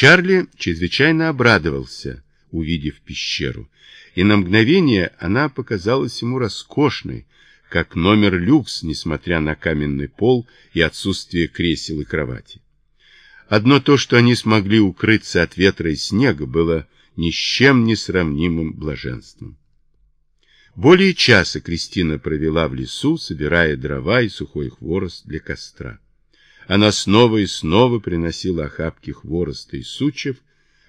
Чарли чрезвычайно обрадовался, увидев пещеру, и на мгновение она показалась ему роскошной, как номер люкс, несмотря на каменный пол и отсутствие кресел и кровати. Одно то, что они смогли укрыться от ветра и снега, было ни с чем не сравнимым блаженством. Более часа Кристина провела в лесу, собирая дрова и сухой хворост для костра. Она снова и снова приносила охапки хвороста и сучьев,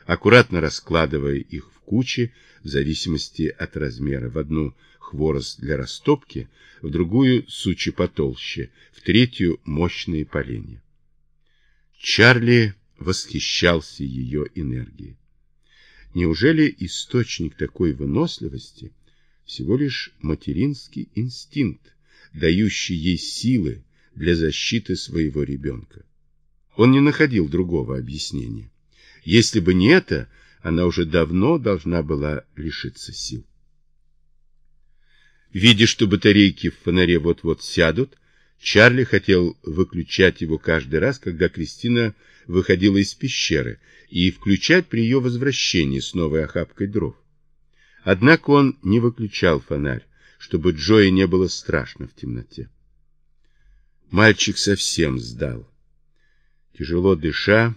аккуратно раскладывая их в кучи в зависимости от размера. В одну хворост для растопки, в другую сучи потолще, в третью мощные поленья. Чарли восхищался ее энергией. Неужели источник такой выносливости всего лишь материнский инстинкт, дающий ей силы для защиты своего ребенка? Он не находил другого объяснения. Если бы не это, она уже давно должна была лишиться сил. Видя, что батарейки в фонаре вот-вот сядут, Чарли хотел выключать его каждый раз, когда Кристина выходила из пещеры, и включать при ее возвращении с новой охапкой дров. Однако он не выключал фонарь, чтобы Джои не было страшно в темноте. Мальчик совсем сдал. Тяжело дыша,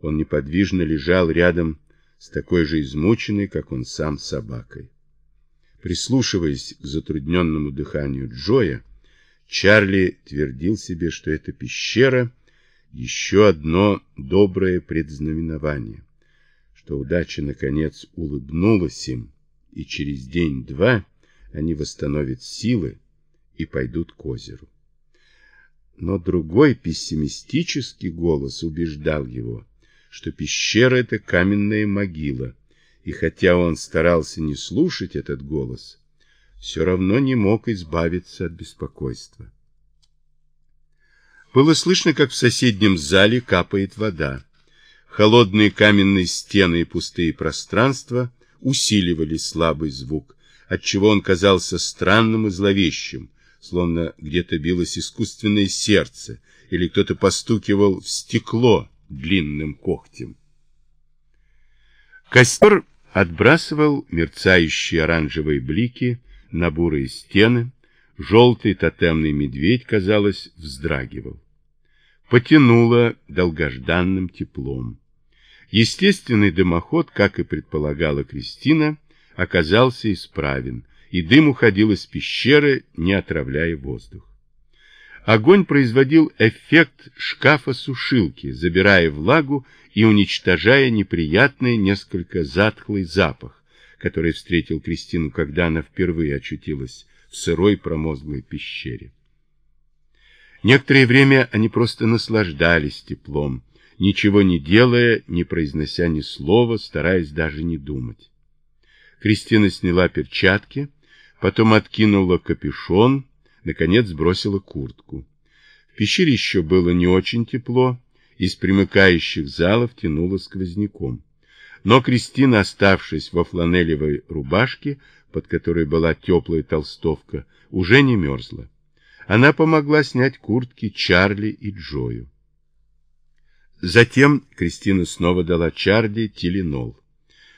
он неподвижно лежал рядом с такой же измученной, как он сам, собакой. Прислушиваясь к затрудненному дыханию Джоя, Чарли твердил себе, что эта пещера — еще одно доброе предзнаменование, что удача, наконец, улыбнулась им, и через день-два они восстановят силы и пойдут к озеру. Но другой пессимистический голос убеждал его, что пещера — это каменная могила, и хотя он старался не слушать этот голос, все равно не мог избавиться от беспокойства. Было слышно, как в соседнем зале капает вода. Холодные каменные стены и пустые пространства усиливали слабый звук, отчего он казался странным и зловещим, словно где-то билось искусственное сердце или кто-то постукивал в стекло длинным когтем. Костер отбрасывал мерцающие оранжевые блики на бурые стены, желтый тотемный медведь, казалось, вздрагивал. Потянуло долгожданным теплом. Естественный дымоход, как и предполагала Кристина, оказался исправен, и дым уходил из пещеры, не отравляя воздух. Огонь производил эффект шкафа-сушилки, забирая влагу и уничтожая неприятный, несколько затхлый запах, который встретил Кристину, когда она впервые очутилась в сырой промозглой пещере. Некоторое время они просто наслаждались теплом, ничего не делая, не произнося ни слова, стараясь даже не думать. Кристина сняла перчатки, потом откинула капюшон, наконец бросила куртку. В пещере еще было не очень тепло, из примыкающих залов тянуло сквозняком. Но Кристина, оставшись во фланелевой рубашке, под которой была теплая толстовка, уже не мерзла. Она помогла снять куртки Чарли и Джою. Затем Кристина снова дала Чарли тиленол.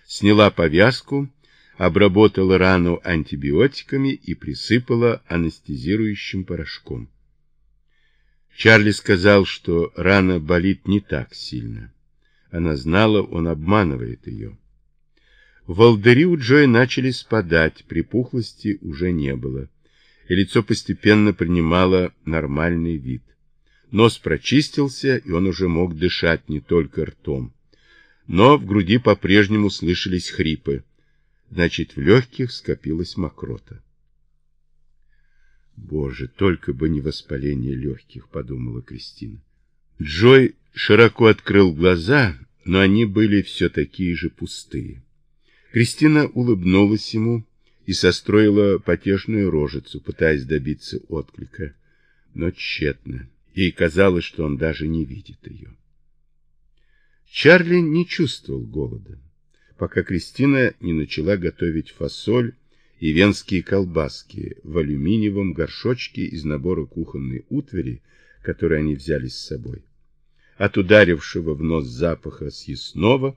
Сняла повязку, обработала рану антибиотиками и присыпала анестезирующим порошком. Чарли сказал, что рана болит не так сильно. Она знала, он обманывает ее. Волдыри у Джоя начали спадать, припухлости уже не было, и лицо постепенно принимало нормальный вид. Нос прочистился, и он уже мог дышать не только ртом. Но в груди по-прежнему слышались хрипы. Значит, в легких скопилась мокрота. Боже, только бы не воспаление легких, подумала Кристина. Джой широко открыл глаза, но они были все такие же пустые. Кристина улыбнулась ему и состроила потешную рожицу, пытаясь добиться отклика, но тщетно. Ей казалось, что он даже не видит ее. Чарли не чувствовал голода, пока Кристина не начала готовить фасоль и венские колбаски в алюминиевом горшочке из набора кухонной утвари, который они взяли с собой. От ударившего в нос запаха съестного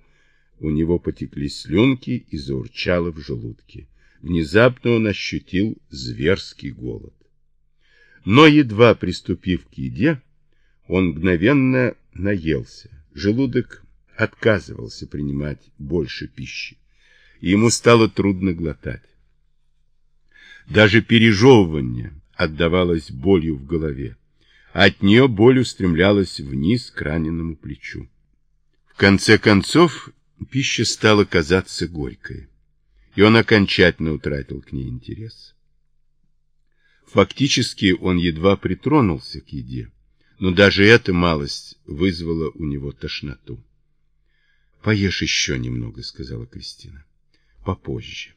у него потекли слюнки и заурчало в желудке. Внезапно он ощутил зверский голод. Но, едва приступив к еде, он мгновенно наелся. Желудок отказывался принимать больше пищи, ему стало трудно глотать. Даже пережевывание отдавалось болью в голове. От нее боль устремлялась вниз к раненому плечу. В конце концов, пища стала казаться горькой, и он окончательно утратил к ней интерес. Фактически он едва притронулся к еде, но даже эта малость вызвала у него тошноту. «Поешь еще немного», — сказала Кристина. «Попозже.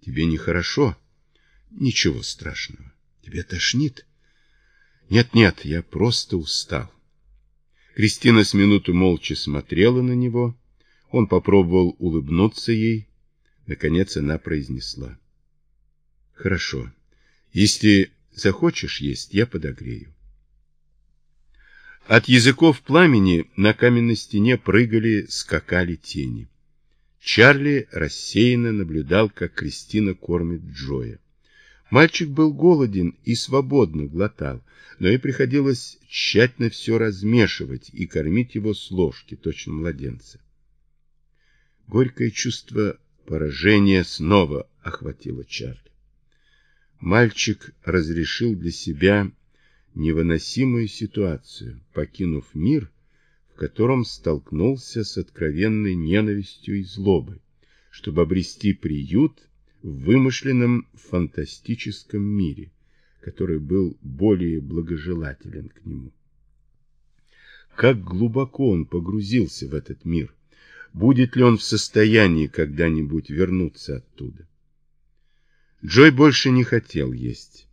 Тебе нехорошо?» «Ничего страшного. Тебя тошнит?» «Нет-нет, я просто устал». Кристина с минуту молча смотрела на него. Он попробовал улыбнуться ей. Наконец она произнесла. «Хорошо. Если захочешь есть, я подогрею». От языков пламени на каменной стене прыгали, скакали тени. Чарли рассеянно наблюдал, как Кристина кормит Джоя. Мальчик был голоден и свободно глотал, но и приходилось тщательно все размешивать и кормить его с ложки, точно младенца. Горькое чувство поражения снова охватило Чарли. Мальчик разрешил для себя невыносимую ситуацию, покинув мир, в котором столкнулся с откровенной ненавистью и злобой, чтобы обрести приют в вымышленном фантастическом мире, который был более благожелателен к нему. Как глубоко он погрузился в этот мир, будет ли он в состоянии когда-нибудь вернуться оттуда. Джой больше не хотел есть.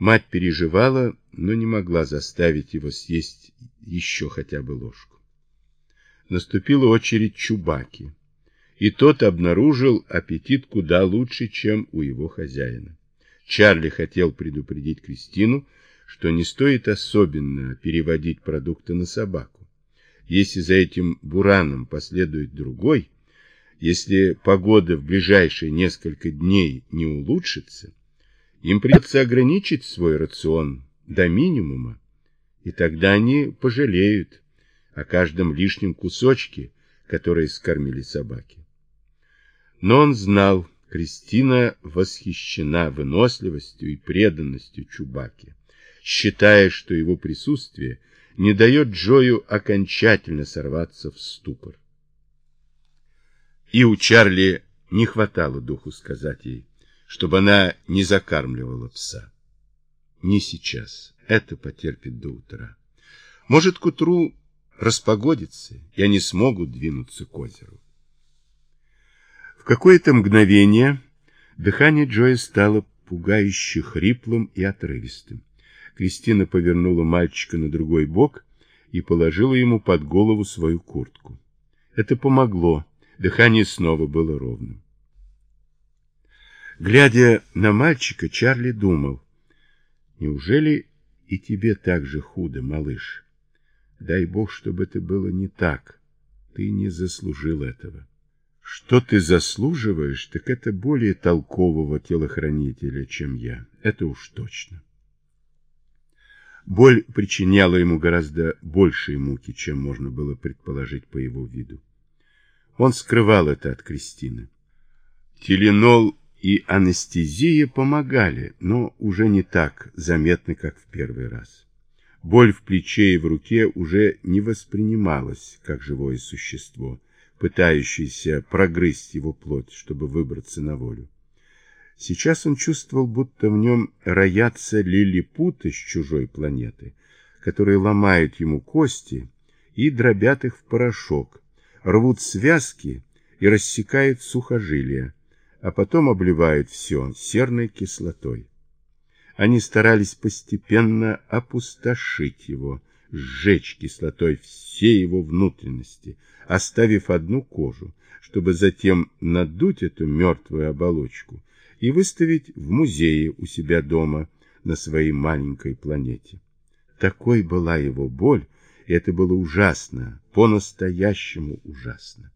Мать переживала, но не могла заставить его съесть еще хотя бы ложку. Наступила очередь Чубаки и тот обнаружил аппетит куда лучше, чем у его хозяина. Чарли хотел предупредить Кристину, что не стоит особенно переводить продукты на собаку. Если за этим бураном последует другой, если погода в ближайшие несколько дней не улучшится, им придется ограничить свой рацион до минимума, и тогда они пожалеют о каждом лишнем кусочке, который скормили собаки. Но он знал, Кристина восхищена выносливостью и преданностью Чубаки, считая, что его присутствие не дает Джою окончательно сорваться в ступор. И у Чарли не хватало духу сказать ей, чтобы она не закармливала пса. Не сейчас. Это потерпит до утра. Может, к утру распогодится, и они смогут двинуться к озеру. В какое-то мгновение дыхание Джоя стало пугающе хриплым и отрывистым. Кристина повернула мальчика на другой бок и положила ему под голову свою куртку. Это помогло, дыхание снова было ровным. Глядя на мальчика, Чарли думал, неужели и тебе так же худо, малыш? Дай Бог, чтобы это было не так. Ты не заслужил этого. Что ты заслуживаешь, так это более толкового телохранителя, чем я. Это уж точно. Боль причиняла ему гораздо большие муки, чем можно было предположить по его виду. Он скрывал это от Кристины. Теленол и анестезия помогали, но уже не так заметно, как в первый раз. Боль в плече и в руке уже не воспринималась как живое существо, пытающийся прогрызть его плоть, чтобы выбраться на волю. Сейчас он чувствовал, будто в нем роятся лилипуты с чужой планеты, которые ломают ему кости и дробят их в порошок, рвут связки и рассекают сухожилия, а потом обливают все серной кислотой. Они старались постепенно опустошить его, сжечь кислотой все его внутренности, оставив одну кожу, чтобы затем надуть эту мертвую оболочку и выставить в музее у себя дома на своей маленькой планете. Такой была его боль, Это было ужасно, по-настоящему ужасно.